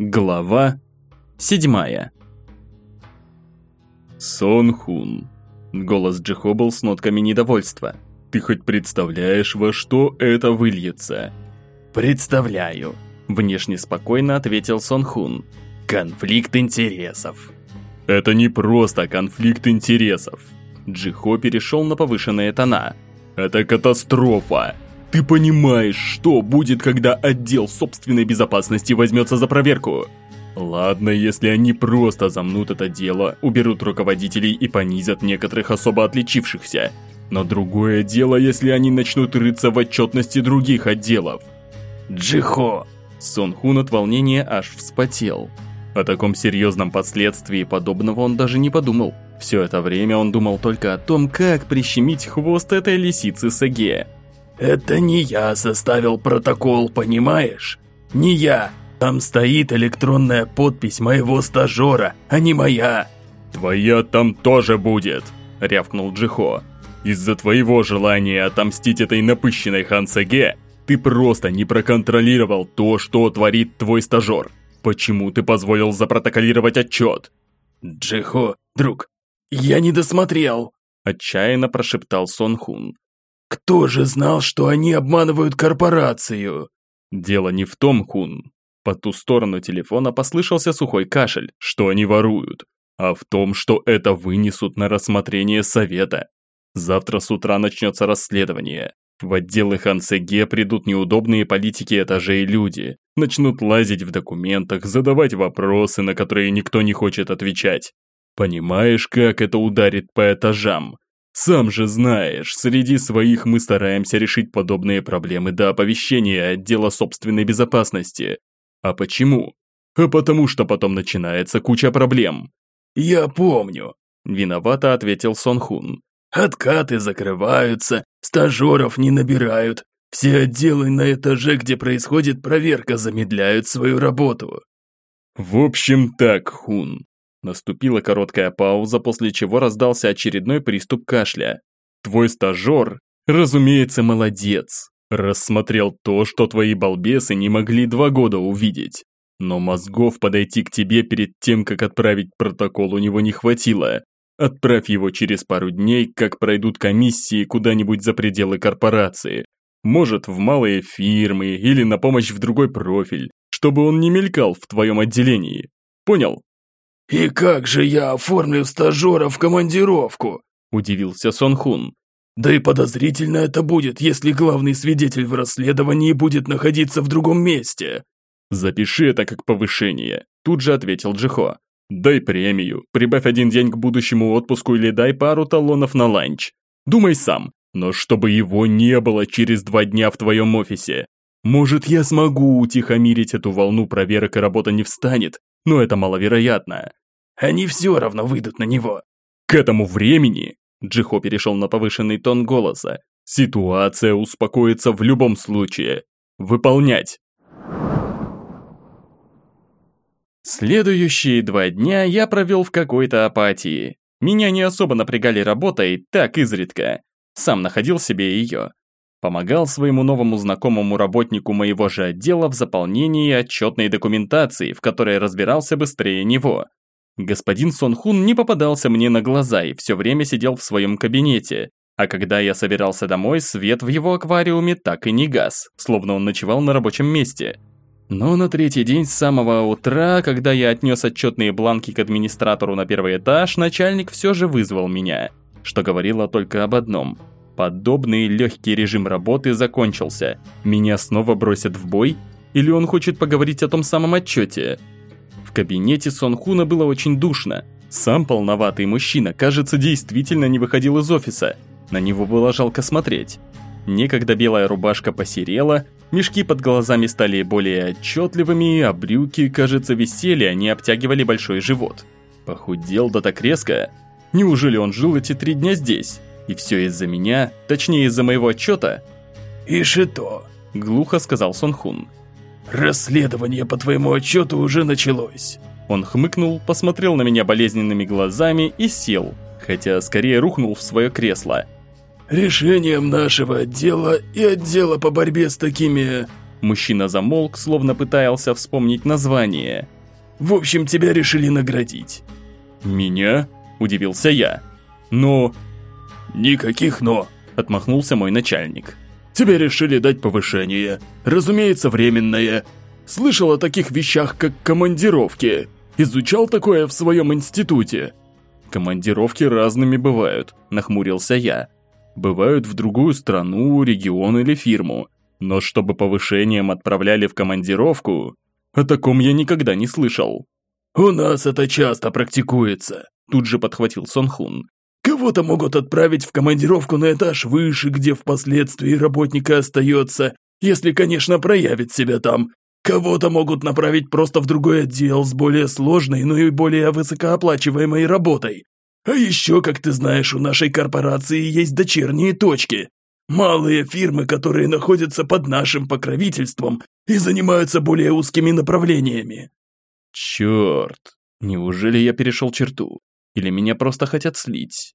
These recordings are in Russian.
Глава седьмая. Сон Хун. Голос Джихо был с нотками недовольства. Ты хоть представляешь, во что это выльется? Представляю. Внешне спокойно ответил Сон Хун. Конфликт интересов. Это не просто конфликт интересов. Джихо перешел на повышенные тона. Это катастрофа. Ты понимаешь, что будет, когда отдел собственной безопасности возьмется за проверку? Ладно, если они просто замнут это дело, уберут руководителей и понизят некоторых особо отличившихся. Но другое дело, если они начнут рыться в отчетности других отделов. Джихо! Сон Хун от волнения аж вспотел. О таком серьезном последствии подобного он даже не подумал. Все это время он думал только о том, как прищемить хвост этой лисицы Саге. Это не я составил протокол, понимаешь? Не я. Там стоит электронная подпись моего стажера, а не моя. Твоя там тоже будет, рявкнул Джихо. Из-за твоего желания отомстить этой напыщенной Хансаге, ты просто не проконтролировал то, что творит твой стажер. Почему ты позволил запротоколировать отчет? Джихо, друг, я не досмотрел, отчаянно прошептал Сон Хун. Кто же знал, что они обманывают корпорацию? Дело не в том, Хун. По ту сторону телефона послышался сухой кашель, что они воруют, а в том, что это вынесут на рассмотрение совета. Завтра с утра начнется расследование. В отделы Хансеге придут неудобные политики этажей люди, начнут лазить в документах, задавать вопросы, на которые никто не хочет отвечать. Понимаешь, как это ударит по этажам? Сам же знаешь, среди своих мы стараемся решить подобные проблемы до оповещения отдела собственной безопасности. А почему? А потому что потом начинается куча проблем. Я помню, виновато ответил Сон Хун. Откаты закрываются, стажеров не набирают. Все отделы на этаже, где происходит проверка, замедляют свою работу. В общем так, Хун. Наступила короткая пауза, после чего раздался очередной приступ кашля. Твой стажер, разумеется, молодец. Рассмотрел то, что твои балбесы не могли два года увидеть. Но мозгов подойти к тебе перед тем, как отправить протокол, у него не хватило. Отправь его через пару дней, как пройдут комиссии куда-нибудь за пределы корпорации. Может, в малые фирмы или на помощь в другой профиль, чтобы он не мелькал в твоем отделении. Понял? «И как же я оформлю стажера в командировку?» – удивился Сон Хун. «Да и подозрительно это будет, если главный свидетель в расследовании будет находиться в другом месте». «Запиши это как повышение», – тут же ответил Джихо. «Дай премию, прибавь один день к будущему отпуску или дай пару талонов на ланч. Думай сам, но чтобы его не было через два дня в твоем офисе. Может, я смогу утихомирить эту волну проверок и работа не встанет, но это маловероятно. Они все равно выйдут на него. К этому времени, Джихо перешел на повышенный тон голоса, ситуация успокоится в любом случае. Выполнять. Следующие два дня я провел в какой-то апатии. Меня не особо напрягали работой, так изредка. Сам находил себе ее. Помогал своему новому знакомому работнику моего же отдела в заполнении отчетной документации, в которой разбирался быстрее него. Господин Сон Хун не попадался мне на глаза и все время сидел в своем кабинете, а когда я собирался домой, свет в его аквариуме так и не гас, словно он ночевал на рабочем месте. Но на третий день с самого утра, когда я отнес отчетные бланки к администратору на первый этаж, начальник все же вызвал меня, что говорило только об одном – Подобный легкий режим работы закончился. Меня снова бросят в бой? Или он хочет поговорить о том самом отчете? В кабинете Сон Хуна было очень душно. Сам полноватый мужчина, кажется, действительно не выходил из офиса. На него было жалко смотреть. Некогда белая рубашка посерела, мешки под глазами стали более отчетливыми, а брюки, кажется, висели, они обтягивали большой живот. Похудел да так резко. Неужели он жил эти три дня здесь? И все из-за меня, точнее из-за моего отчета. «Ишито», – глухо сказал Сон Хун. «Расследование по твоему отчету уже началось». Он хмыкнул, посмотрел на меня болезненными глазами и сел, хотя скорее рухнул в свое кресло. «Решением нашего отдела и отдела по борьбе с такими Мужчина замолк, словно пытался вспомнить название. «В общем, тебя решили наградить». «Меня?» – удивился я. «Но...» «Никаких «но», – отмахнулся мой начальник. «Тебе решили дать повышение. Разумеется, временное. Слышал о таких вещах, как командировки. Изучал такое в своем институте?» «Командировки разными бывают», – нахмурился я. «Бывают в другую страну, регион или фирму. Но чтобы повышением отправляли в командировку, о таком я никогда не слышал». «У нас это часто практикуется», – тут же подхватил Сон Хун. «Кого-то могут отправить в командировку на этаж выше, где впоследствии работника остается, если, конечно, проявит себя там. Кого-то могут направить просто в другой отдел с более сложной, но и более высокооплачиваемой работой. А еще, как ты знаешь, у нашей корпорации есть дочерние точки. Малые фирмы, которые находятся под нашим покровительством и занимаются более узкими направлениями. Черт, неужели я перешел черту? Или меня просто хотят слить?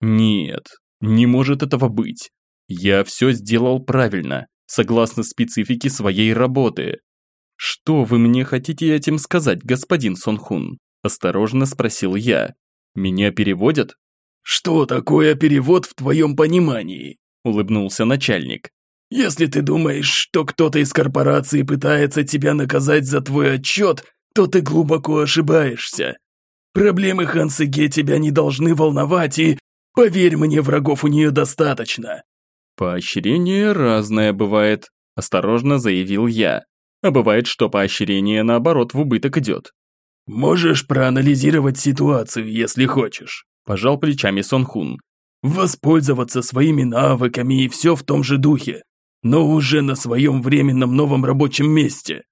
Нет, не может этого быть. Я все сделал правильно, согласно специфике своей работы. Что вы мне хотите этим сказать, господин Сонхун? Осторожно спросил я. Меня переводят? Что такое перевод в твоем понимании? Улыбнулся начальник. Если ты думаешь, что кто-то из корпорации пытается тебя наказать за твой отчет, то ты глубоко ошибаешься. Проблемы Хансеге тебя не должны волновать, и, поверь мне, врагов у нее достаточно». «Поощрение разное бывает», – осторожно заявил я. А бывает, что поощрение, наоборот, в убыток идет. «Можешь проанализировать ситуацию, если хочешь», – пожал плечами Сонхун. «Воспользоваться своими навыками и все в том же духе, но уже на своем временном новом рабочем месте.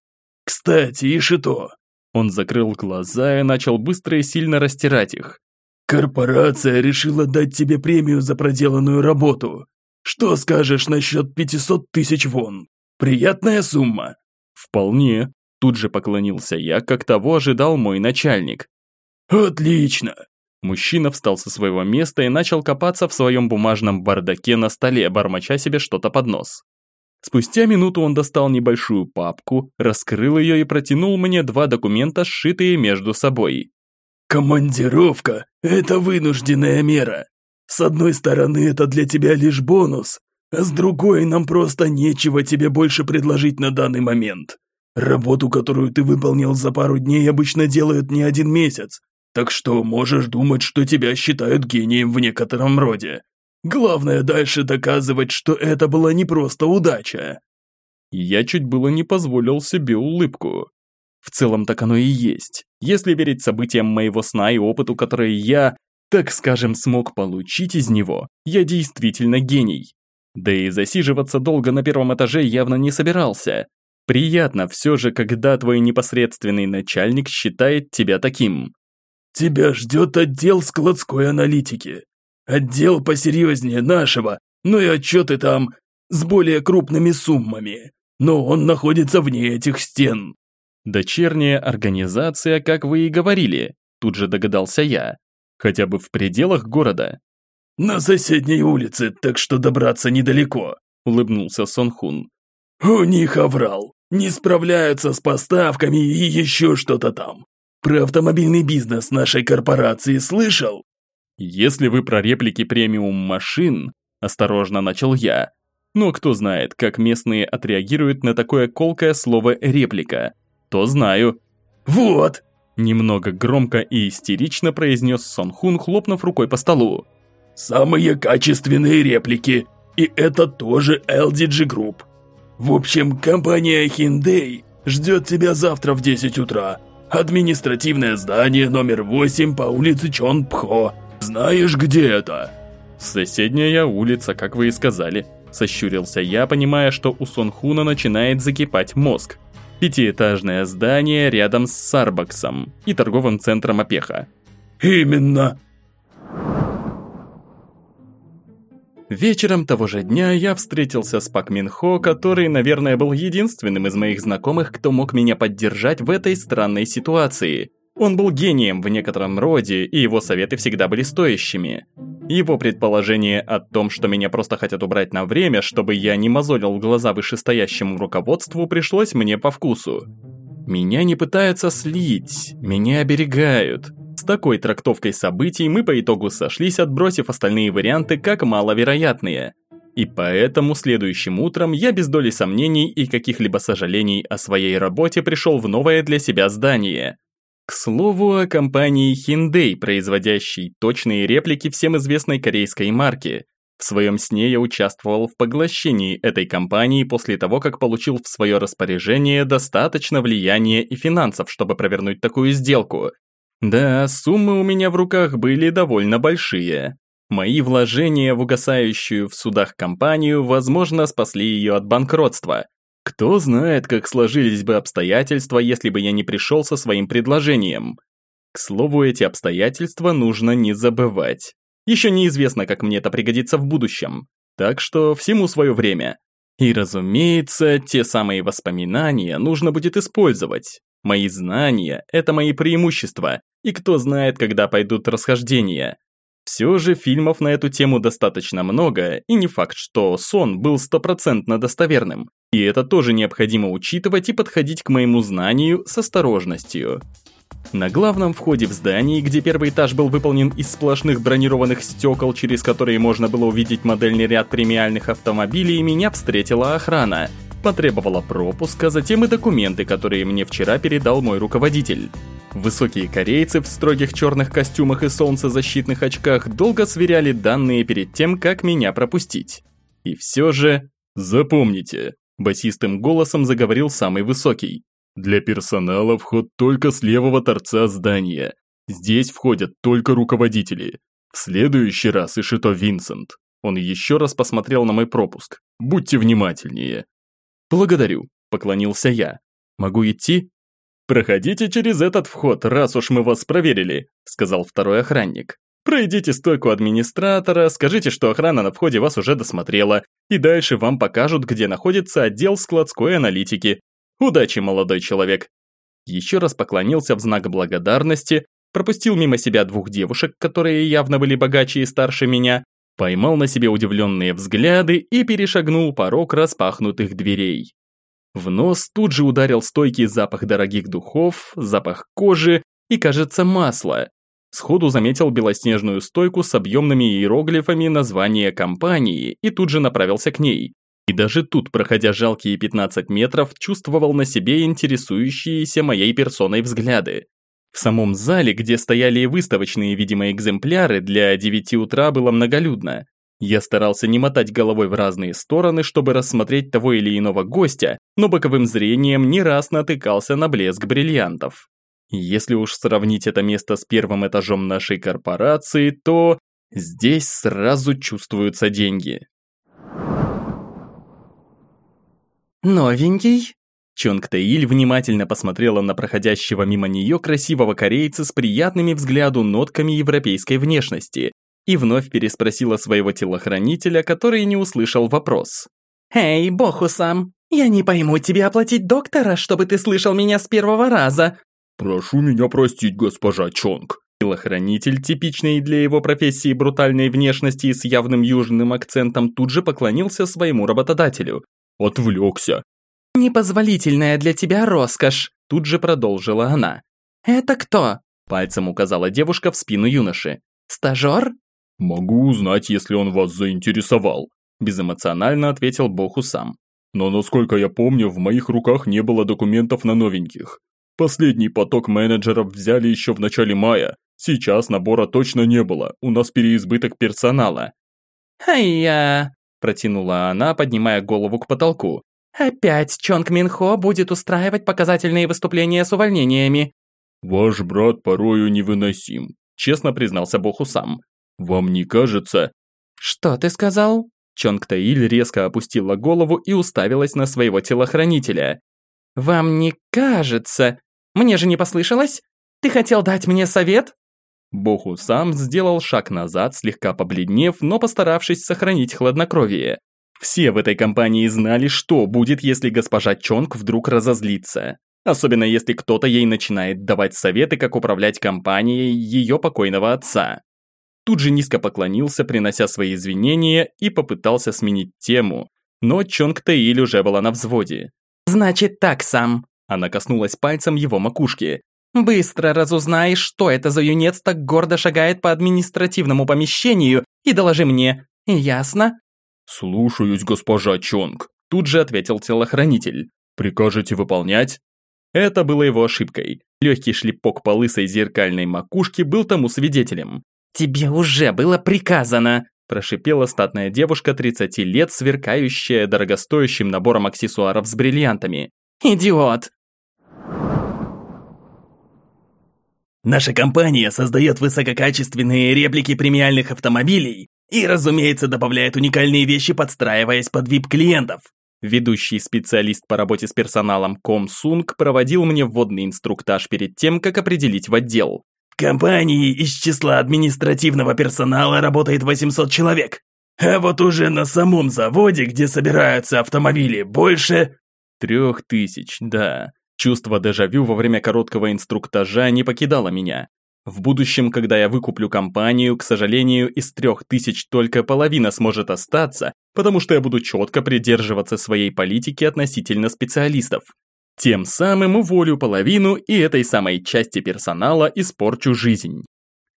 Кстати, Ишито, он закрыл глаза и начал быстро и сильно растирать их. «Корпорация решила дать тебе премию за проделанную работу. Что скажешь насчет 500 тысяч вон? Приятная сумма?» «Вполне», – тут же поклонился я, как того ожидал мой начальник. «Отлично!» Мужчина встал со своего места и начал копаться в своем бумажном бардаке на столе, бормоча себе что-то под нос. Спустя минуту он достал небольшую папку, раскрыл ее и протянул мне два документа, сшитые между собой. «Командировка – это вынужденная мера. С одной стороны, это для тебя лишь бонус, а с другой, нам просто нечего тебе больше предложить на данный момент. Работу, которую ты выполнил за пару дней, обычно делают не один месяц, так что можешь думать, что тебя считают гением в некотором роде. Главное дальше доказывать, что это была не просто удача. Я чуть было не позволил себе улыбку. В целом так оно и есть. Если верить событиям моего сна и опыту, которые я, так скажем, смог получить из него, я действительно гений. Да и засиживаться долго на первом этаже явно не собирался. Приятно все же, когда твой непосредственный начальник считает тебя таким. «Тебя ждет отдел складской аналитики», Отдел посерьезнее нашего, но и отчеты там с более крупными суммами. Но он находится вне этих стен». «Дочерняя организация, как вы и говорили», тут же догадался я. «Хотя бы в пределах города». «На соседней улице, так что добраться недалеко», улыбнулся Сонхун. «У них оврал. Не справляются с поставками и еще что-то там. Про автомобильный бизнес нашей корпорации слышал?» «Если вы про реплики премиум машин», – осторожно начал я. Но кто знает, как местные отреагируют на такое колкое слово «реплика», то знаю. «Вот!» – немного громко и истерично произнес Сон Хун, хлопнув рукой по столу. «Самые качественные реплики, и это тоже LDG Group. В общем, компания Hyundai ждет тебя завтра в 10 утра. Административное здание номер 8 по улице Чон Пхо. Знаешь, где это?» «Соседняя улица, как вы и сказали», – сощурился я, понимая, что у Сонхуна начинает закипать мозг. Пятиэтажное здание рядом с Сарбаксом и торговым центром Опеха. «Именно!» Вечером того же дня я встретился с Пак Мин Хо, который, наверное, был единственным из моих знакомых, кто мог меня поддержать в этой странной ситуации. Он был гением в некотором роде, и его советы всегда были стоящими. Его предположение о том, что меня просто хотят убрать на время, чтобы я не мозолил глаза вышестоящему руководству, пришлось мне по вкусу. Меня не пытаются слить, меня оберегают. С такой трактовкой событий мы по итогу сошлись, отбросив остальные варианты как маловероятные. И поэтому следующим утром я без доли сомнений и каких-либо сожалений о своей работе пришел в новое для себя здание. К слову о компании Hyundai, производящей точные реплики всем известной корейской марки. В своем сне я участвовал в поглощении этой компании после того, как получил в свое распоряжение достаточно влияния и финансов, чтобы провернуть такую сделку. Да, суммы у меня в руках были довольно большие. Мои вложения в угасающую в судах компанию, возможно, спасли ее от банкротства. Кто знает, как сложились бы обстоятельства, если бы я не пришел со своим предложением. К слову, эти обстоятельства нужно не забывать. Еще неизвестно, как мне это пригодится в будущем. Так что всему свое время. И разумеется, те самые воспоминания нужно будет использовать. Мои знания – это мои преимущества, и кто знает, когда пойдут расхождения. Все же фильмов на эту тему достаточно много, и не факт, что сон был стопроцентно достоверным. И это тоже необходимо учитывать и подходить к моему знанию с осторожностью. На главном входе в здании, где первый этаж был выполнен из сплошных бронированных стекол, через которые можно было увидеть модельный ряд премиальных автомобилей, меня встретила охрана. Потребовала пропуска, затем и документы, которые мне вчера передал мой руководитель. Высокие корейцы в строгих черных костюмах и солнцезащитных очках долго сверяли данные перед тем, как меня пропустить. И все же... Запомните, басистым голосом заговорил самый высокий. Для персонала вход только с левого торца здания. Здесь входят только руководители. В следующий раз Ишито Винсент. Он еще раз посмотрел на мой пропуск. Будьте внимательнее. Благодарю, поклонился я. Могу идти? «Проходите через этот вход, раз уж мы вас проверили», – сказал второй охранник. «Пройдите стойку администратора, скажите, что охрана на входе вас уже досмотрела, и дальше вам покажут, где находится отдел складской аналитики. Удачи, молодой человек!» Еще раз поклонился в знак благодарности, пропустил мимо себя двух девушек, которые явно были богаче и старше меня, поймал на себе удивленные взгляды и перешагнул порог распахнутых дверей. В нос тут же ударил стойкий запах дорогих духов, запах кожи и, кажется, масла. Сходу заметил белоснежную стойку с объемными иероглифами названия компании и тут же направился к ней. И даже тут, проходя жалкие 15 метров, чувствовал на себе интересующиеся моей персоной взгляды. В самом зале, где стояли выставочные, видимо, экземпляры, для 9 утра было многолюдно. Я старался не мотать головой в разные стороны, чтобы рассмотреть того или иного гостя, но боковым зрением не раз натыкался на блеск бриллиантов. Если уж сравнить это место с первым этажом нашей корпорации, то здесь сразу чувствуются деньги. «Новенький?» Чонг Тэиль внимательно посмотрела на проходящего мимо нее красивого корейца с приятными взгляду нотками европейской внешности, и вновь переспросила своего телохранителя, который не услышал вопрос. «Эй, Бохусам, я не пойму, тебе оплатить доктора, чтобы ты слышал меня с первого раза?» «Прошу меня простить, госпожа Чонг». Телохранитель, типичный для его профессии брутальной внешности и с явным южным акцентом, тут же поклонился своему работодателю. «Отвлекся». «Непозволительная для тебя роскошь», тут же продолжила она. «Это кто?» Пальцем указала девушка в спину юноши. «Стажер?» «Могу узнать, если он вас заинтересовал», – безэмоционально ответил Боху сам. «Но насколько я помню, в моих руках не было документов на новеньких. Последний поток менеджеров взяли еще в начале мая. Сейчас набора точно не было, у нас переизбыток персонала». «Ай-я!» – протянула она, поднимая голову к потолку. «Опять Чонг Минхо будет устраивать показательные выступления с увольнениями». «Ваш брат порою невыносим», – честно признался Боху сам. Вам не кажется?» «Что ты сказал?» Чонг Таиль резко опустила голову и уставилась на своего телохранителя. «Вам не кажется? Мне же не послышалось? Ты хотел дать мне совет?» Боху сам сделал шаг назад, слегка побледнев, но постаравшись сохранить хладнокровие. Все в этой компании знали, что будет, если госпожа Чонг вдруг разозлится. особенно если кто-то ей начинает давать советы, как управлять компанией ее покойного отца. Тут же низко поклонился, принося свои извинения, и попытался сменить тему, но Чонг Таиль уже была на взводе. «Значит так, сам». Она коснулась пальцем его макушки. «Быстро разузнаешь, что это за юнец так гордо шагает по административному помещению, и доложи мне. Ясно?» «Слушаюсь, госпожа Чонг», тут же ответил телохранитель. «Прикажете выполнять?» Это было его ошибкой. Легкий шлепок по лысой зеркальной макушке был тому свидетелем. «Тебе уже было приказано!» прошипела статная девушка 30 лет, сверкающая дорогостоящим набором аксессуаров с бриллиантами. «Идиот!» Наша компания создает высококачественные реплики премиальных автомобилей и, разумеется, добавляет уникальные вещи, подстраиваясь под VIP-клиентов. Ведущий специалист по работе с персоналом Ком Сунг проводил мне вводный инструктаж перед тем, как определить в отдел. В компании из числа административного персонала работает 800 человек. А вот уже на самом заводе, где собираются автомобили, больше... Трех тысяч, да. Чувство дежавю во время короткого инструктажа не покидало меня. В будущем, когда я выкуплю компанию, к сожалению, из трех тысяч только половина сможет остаться, потому что я буду четко придерживаться своей политики относительно специалистов. Тем самым уволю половину и этой самой части персонала испорчу жизнь.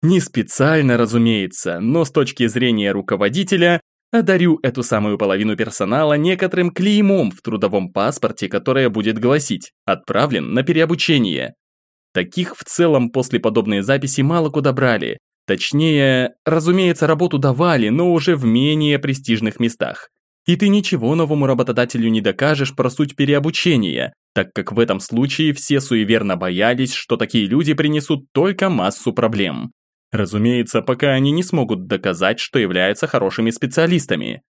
Не специально, разумеется, но с точки зрения руководителя, одарю эту самую половину персонала некоторым клеймом в трудовом паспорте, которое будет гласить «Отправлен на переобучение». Таких в целом после подобной записи мало куда брали. Точнее, разумеется, работу давали, но уже в менее престижных местах. И ты ничего новому работодателю не докажешь про суть переобучения, так как в этом случае все суеверно боялись, что такие люди принесут только массу проблем. Разумеется, пока они не смогут доказать, что являются хорошими специалистами.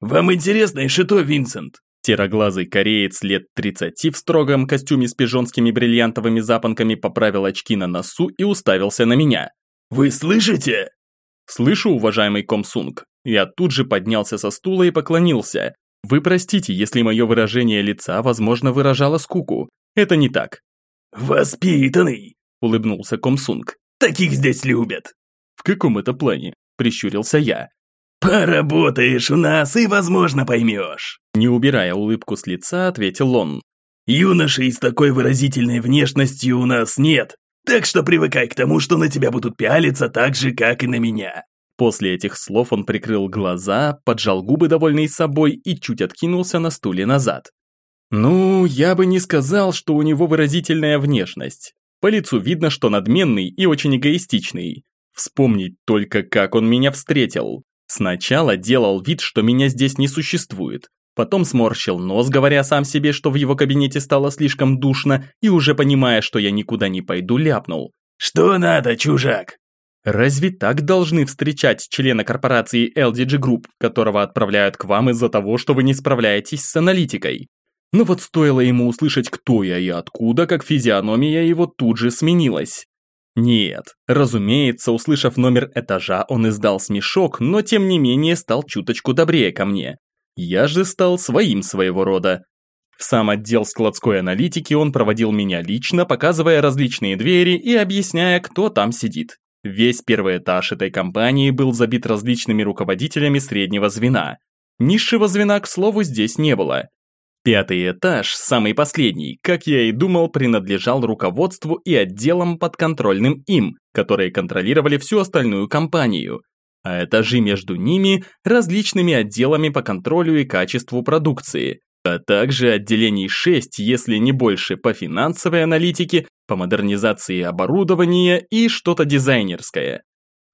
«Вам интересно и что, Винсент?» Сероглазый кореец лет 30 в строгом костюме с пижонскими бриллиантовыми запонками поправил очки на носу и уставился на меня. «Вы слышите?» «Слышу, уважаемый Комсунг». Я тут же поднялся со стула и поклонился. Вы простите, если мое выражение лица, возможно, выражало скуку. Это не так. «Воспитанный», – улыбнулся Комсунг. «Таких здесь любят». «В каком это плане?» – прищурился я. «Поработаешь у нас и, возможно, поймешь». Не убирая улыбку с лица, ответил он. «Юношей с такой выразительной внешностью у нас нет, так что привыкай к тому, что на тебя будут пялиться так же, как и на меня». После этих слов он прикрыл глаза, поджал губы, довольный собой, и чуть откинулся на стуле назад. Ну, я бы не сказал, что у него выразительная внешность. По лицу видно, что надменный и очень эгоистичный. Вспомнить только, как он меня встретил. Сначала делал вид, что меня здесь не существует. Потом сморщил нос, говоря сам себе, что в его кабинете стало слишком душно, и уже понимая, что я никуда не пойду, ляпнул. «Что надо, чужак?» Разве так должны встречать члена корпорации LDG Group, которого отправляют к вам из-за того, что вы не справляетесь с аналитикой? Но вот стоило ему услышать, кто я и откуда, как физиономия его тут же сменилась. Нет, разумеется, услышав номер этажа, он издал смешок, но тем не менее стал чуточку добрее ко мне. Я же стал своим своего рода. В сам отдел складской аналитики он проводил меня лично, показывая различные двери и объясняя, кто там сидит. Весь первый этаж этой компании был забит различными руководителями среднего звена. Низшего звена, к слову, здесь не было. Пятый этаж, самый последний, как я и думал, принадлежал руководству и отделам подконтрольным им, которые контролировали всю остальную компанию, а этажи между ними – различными отделами по контролю и качеству продукции, а также отделений 6, если не больше, по финансовой аналитике, по модернизации оборудования и что-то дизайнерское.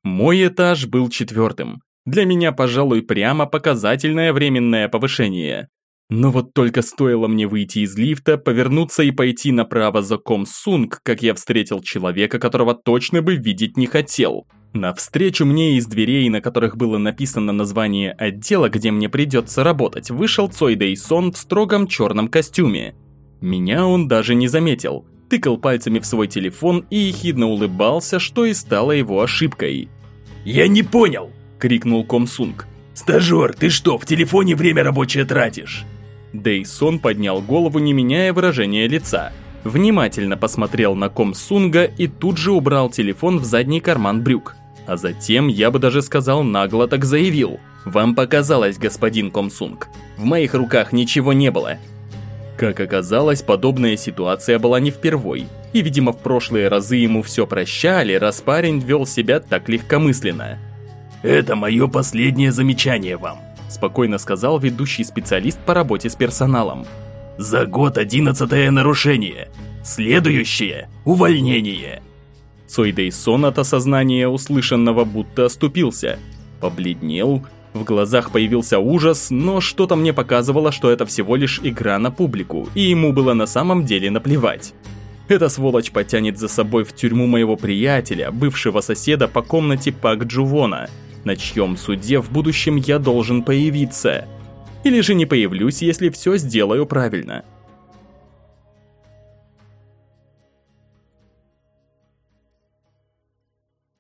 Мой этаж был четвертым. Для меня, пожалуй, прямо показательное временное повышение. Но вот только стоило мне выйти из лифта, повернуться и пойти направо за Комсунг, как я встретил человека, которого точно бы видеть не хотел. Навстречу мне из дверей, на которых было написано название отдела, где мне придется работать, вышел Цой Дэйсон в строгом черном костюме. Меня он даже не заметил, тыкал пальцами в свой телефон и ехидно улыбался, что и стало его ошибкой. «Я не понял!» – крикнул Комсунг. «Стажер, ты что, в телефоне время рабочее тратишь?» Дейсон поднял голову, не меняя выражения лица. Внимательно посмотрел на ком Сунга и тут же убрал телефон в задний карман брюк. А затем, я бы даже сказал, нагло так заявил. «Вам показалось, господин Комсунг. В моих руках ничего не было». Как оказалось, подобная ситуация была не впервой. И, видимо, в прошлые разы ему все прощали, раз парень вел себя так легкомысленно. «Это мое последнее замечание вам», спокойно сказал ведущий специалист по работе с персоналом. «За год одиннадцатое нарушение. Следующее – увольнение». Цойдейсон от осознания услышанного будто оступился. Побледнел, в глазах появился ужас, но что-то мне показывало, что это всего лишь игра на публику, и ему было на самом деле наплевать. Эта сволочь потянет за собой в тюрьму моего приятеля, бывшего соседа по комнате Пак Джувона, на чьем суде в будущем я должен появиться. Или же не появлюсь, если все сделаю правильно.